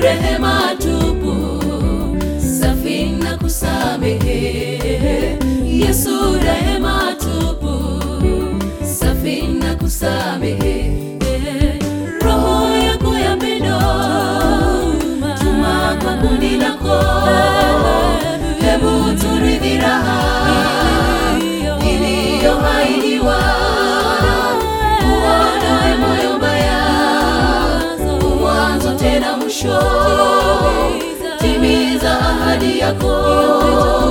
rehema yako.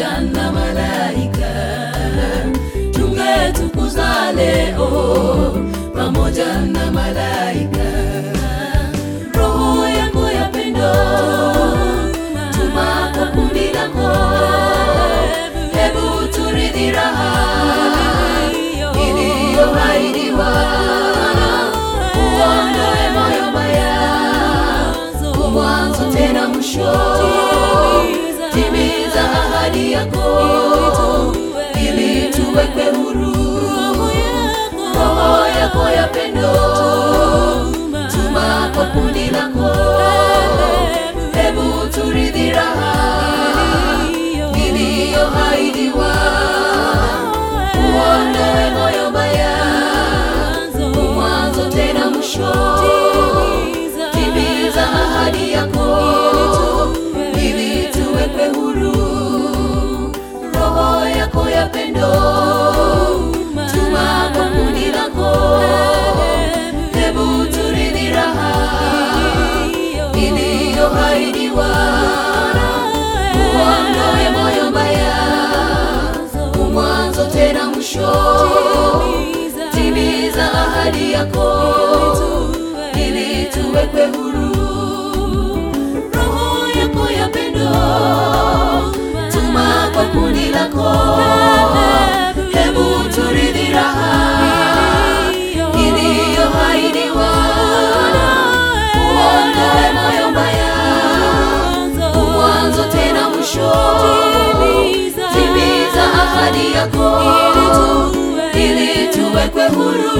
jana malaika, tungetukuza leo pamoja na malaika. upendo. Tuma kwa kundi lako. Hebu turidhi raha. Niliyohaidiwa uondoe moyo baya mwanzo tena mwisho. Timiza ahadi yako. Ili tuwekwe huru. Roho yako ya pendo. Tuma kwa kundi lako. kuziwa, uondoe moyo mbaya, umwanzo tena mwisho, timiza ahadi yako ili tuwekwe huru. Roho yako ya pendo tuma kwa kundi lako ahadi yako ili tuwekwe huru.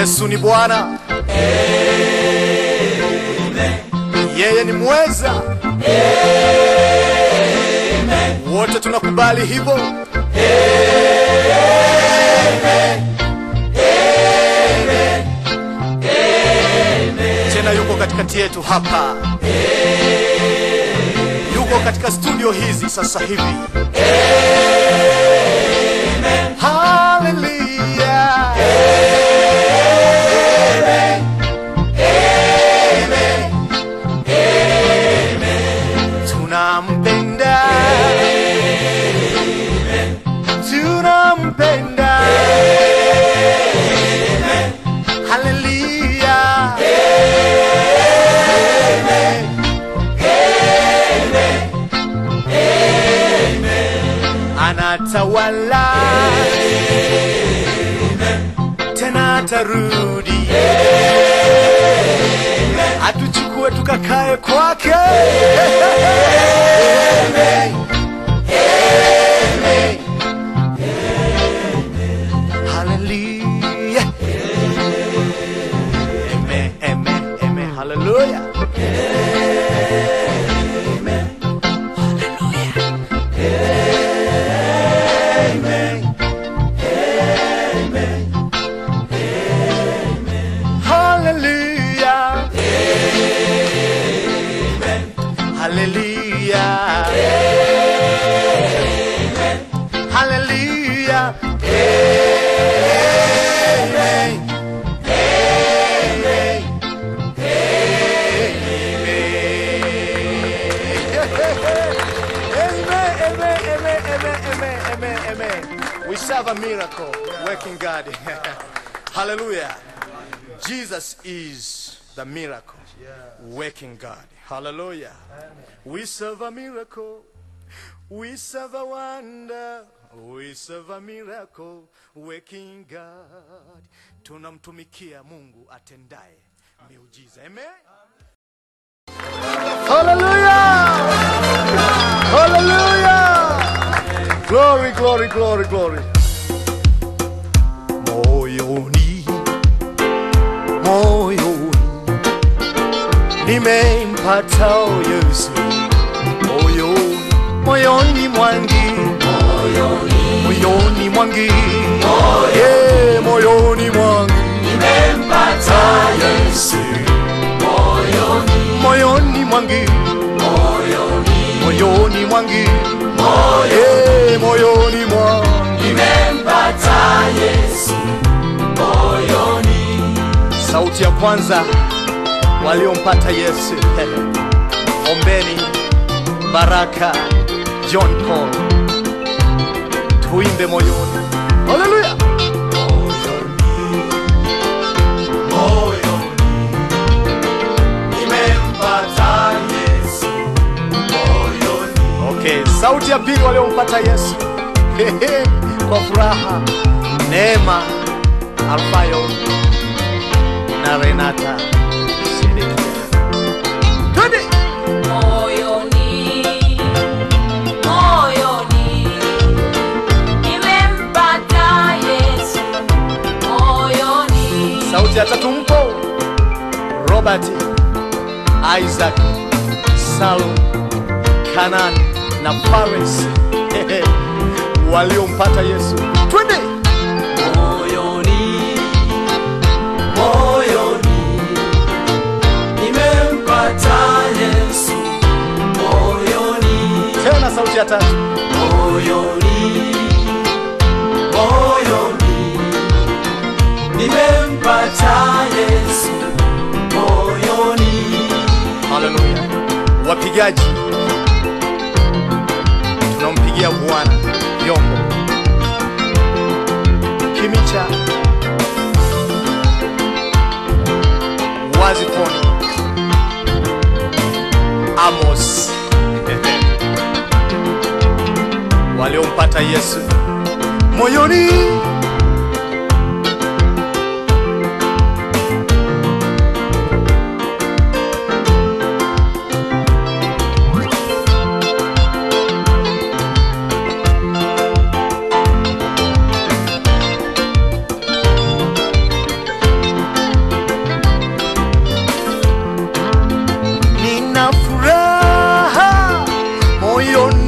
Yesu ni Bwana. Yeye ni mweza. Wote tunakubali hivyo. Tena yuko katikati yetu hapa. Yuko katika studio hizi sasa hivi. Tena atarudi atuchukue tukakae kwake Amen. Amen. Amen. Amen. Amen. Amen. Amen. We serve a miracle working God. Hallelujah. Jesus is the miracle working God. Hallelujah. We serve a miracle. We serve a wonder. We serve a miracle working God. Tunamtumikia Mungu atendaye miujiza. Amen. Hallelujah. Hallelujah. Glory, glory, glory, glory. Moyoni, moyoni, nimempata Yesu. Moyoni, moyoni mwangi, moyoni mwangi, yeah, moyoni mwangi, nimempata Yesu. Moyoni. Mwangi, moyoni. Mwangi, Moyo. Moyoni mwangi, sauti ya kwanza waliompata Yesu. Ombeni. Baraka. John Paul, tuimbe moyoni. Haleluya! Okay, sauti ya pili waliompata Yesu kwa furaha, Neema Alfayo na Renata Sedekia. Twende! Sauti ya tatu mpo Robert, Isaac, Salo Kanan na Paris waliompata Yesu. Twende! moyoni moyoni nimempata Yesu moyoni Tena sauti ya tatu. moyoni moyoni nimempata Yesu moyoni Haleluya. Wapigaji, tunampigia Bwana vyombo. Kimicha, wazi Wazifoni, Amos waliompata Yesu moyoni. You.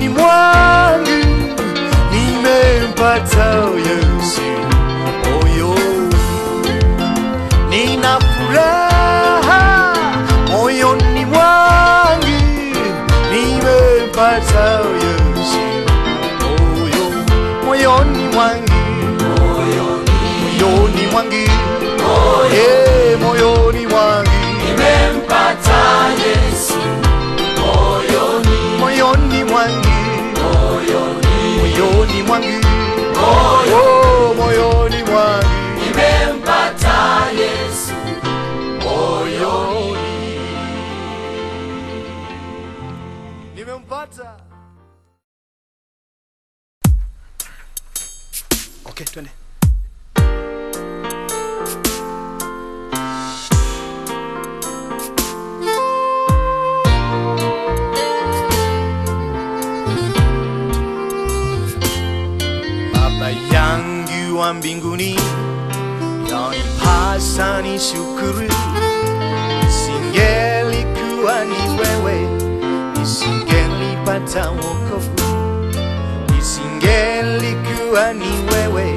Ni wewe.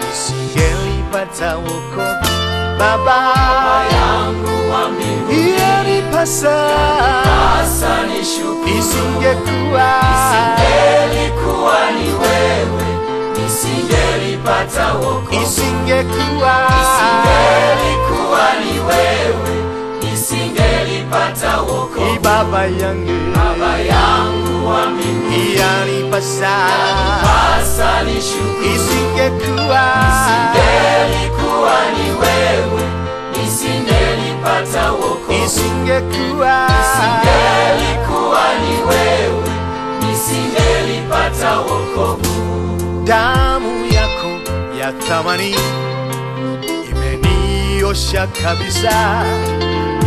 Nisingelipata wokovu. Baba yangu wa mbinguni. Yanipasa sasa ni shukuru isingekuwa Isingelikuwa ni wewe. Nisingelipata wokovu. Isingekuwa Isingelikuwa ni wewe. Nisingelipata wokovu. Baba yangu. Baba yangu wa mbinguni. Yanipasa shukuru isingekuwa Isingelikuwa ni wewe. Nisingelipata wokovu. Isingekuwa Isingelikuwa ni wewe. Nisingelipata wokovu. Damu yako ya thamani imeniosha kabisa.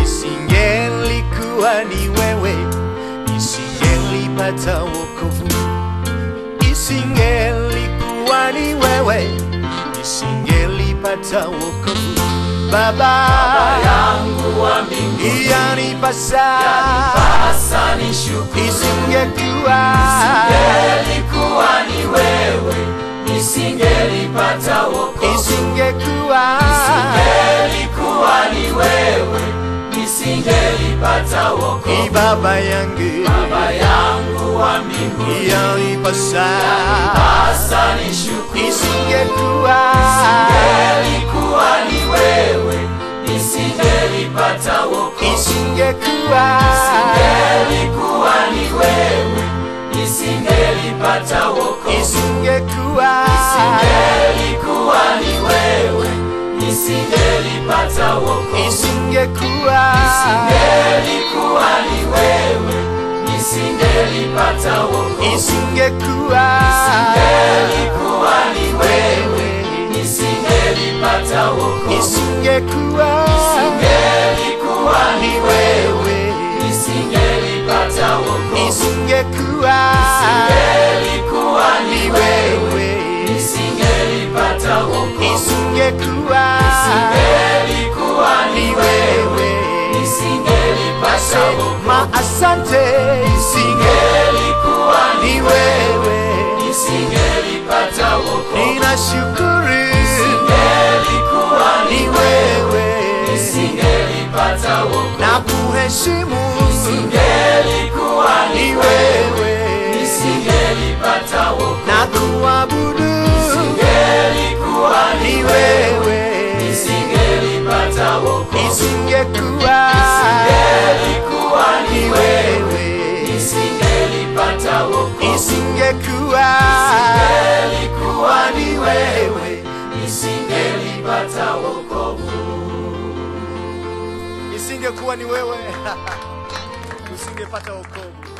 Isingelikuwa ni wewe. Nisingelipata wokovu isingelikuwa ni wewe nisingelipata wokovu. Baba yangu wa mbinguni yanipasa isingekuwa Isingelikuwa ni wewe nisingelipata wokovu. Isingekuwa Isingelikuwa ni wewe nisingelipata wokovu. Ni baba yangu. Baba yangu wa mbinguni yalipasa ni shukuru isingekuwa. Isingelikuwa ni wewe nisingelipata wokovu. Isingekuwa. Isingelikuwa ni wewe nisingelipata wokovu. Isingekuwa. Isingelikuwa ni wewe nisingelipata wokovu. Isingekuwa. Isingelikuwa ni wewe nisingelipata wokovu. Isingekuwa. Isingelikuwa ni wewe. Nisingelipata wokovu. Isingekuwa. Isingelikuwa ni wewe. Nisingelipata wokovu. Isingekuwa. Isingelikuwa ni wewe. Nisingelipata wokovu. Isingekuwa. Isingelikuwa ni wewe. Nisingelipata wokovu. Ma asante isinge Isingelikuwa ni wewe. Nisingelipata wokovu. Ninashukuru. Ni wewe. nisingelipata wokovu. Na kuheshimu. Ni wewe. nisingelipata wokovu. Na kuabudu. Ni wewe. nisingelipata wokovu. Ni wewe Isingelikuwa ni wewe nisingelipata wokovu. Isingekuwa ni wewe usingepata wokovu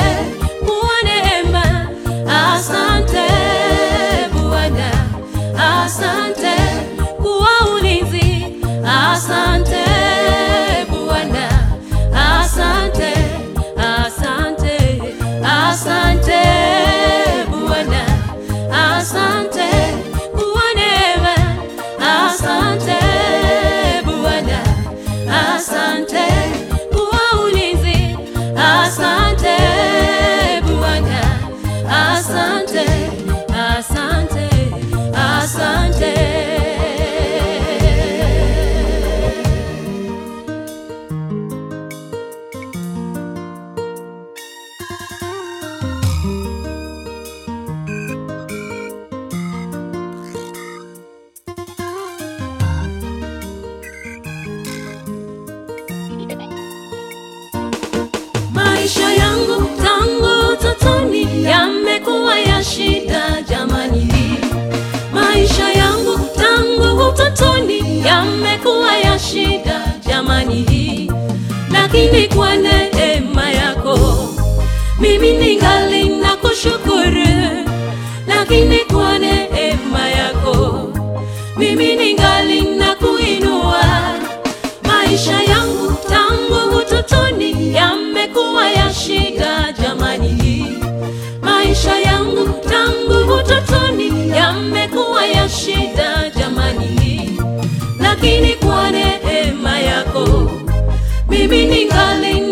ser. kwa neema yako, mimi ningali nakushukuru, lakini kwa neema yako, mimi ningali. Maisha yangu tangu utotoni yamekuwa ya shida, jamani, maisha yangu tangu utotoni yamekuwa ya shida, jamani, lakini kwa neema yako Ibinigay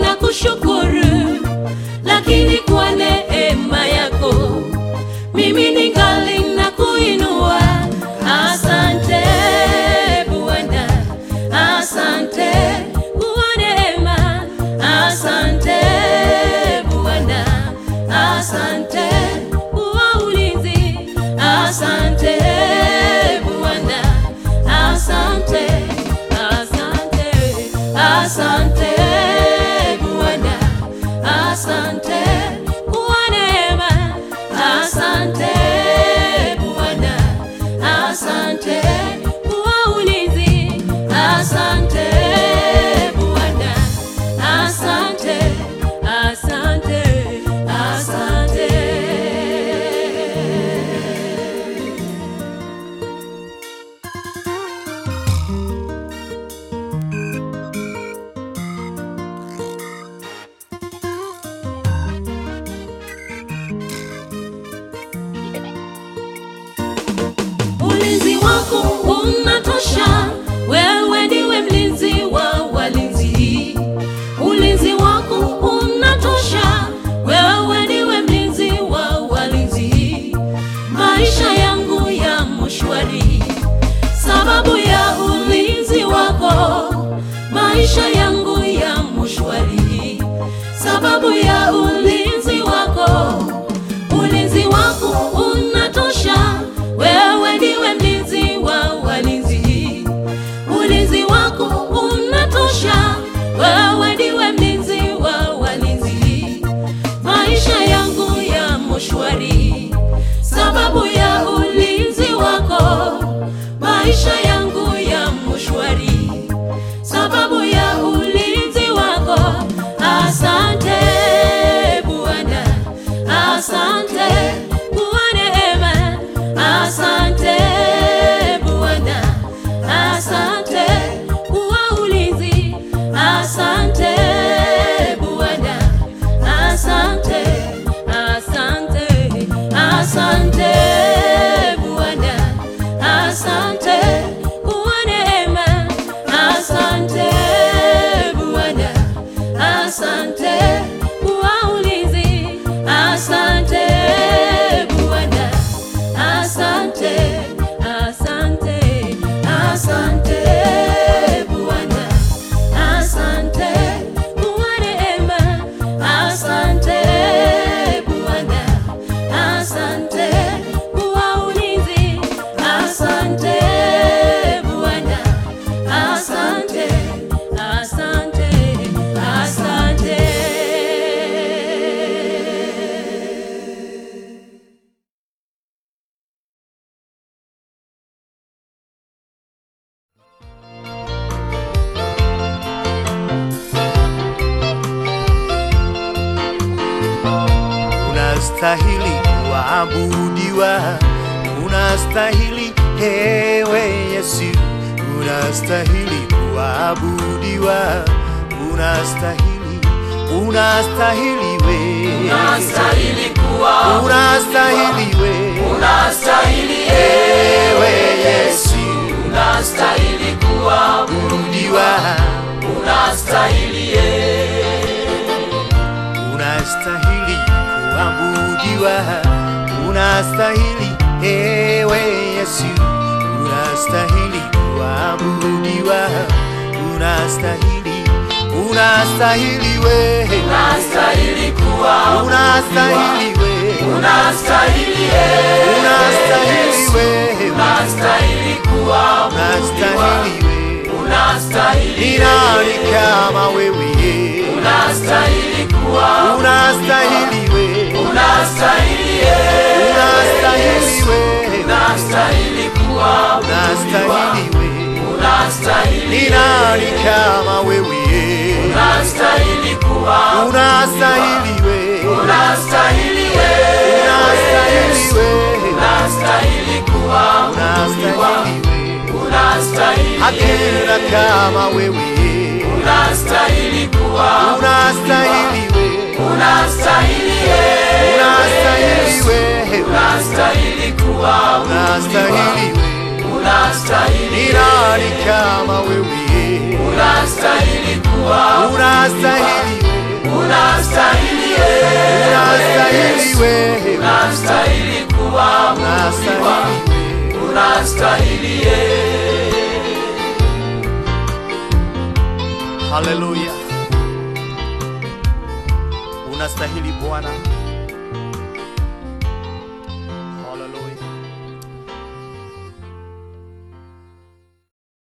unastahili unastahili kuabudiwa, unastahili ewe Yesu, unastahili kuabudiwa, unastahili, unastahili we, unastahili kuwa unastahili we, unastahili unastahili we, unastahili kuwa unastahili we, unastahili. Ni nani kama wewe? unastahili kuwa. Unastahili we, unastahili unastahili we, unastahili kuwa. Unastahili we. unastahili Ni nani kama wewe? unastahili kuwa. Unastahili we, unastahili unastahili kama wewe, unastahili kuwa. Unastahili wewe unastahili unastahili we, unastahili kuwa. Unastahili unastahili Ni nani kama wewe? unastahili kuwa. Unastahili unastahili unastahili wewe unastahili kuwa. Unastahili unastahili Haleluya, unastahili Bwana,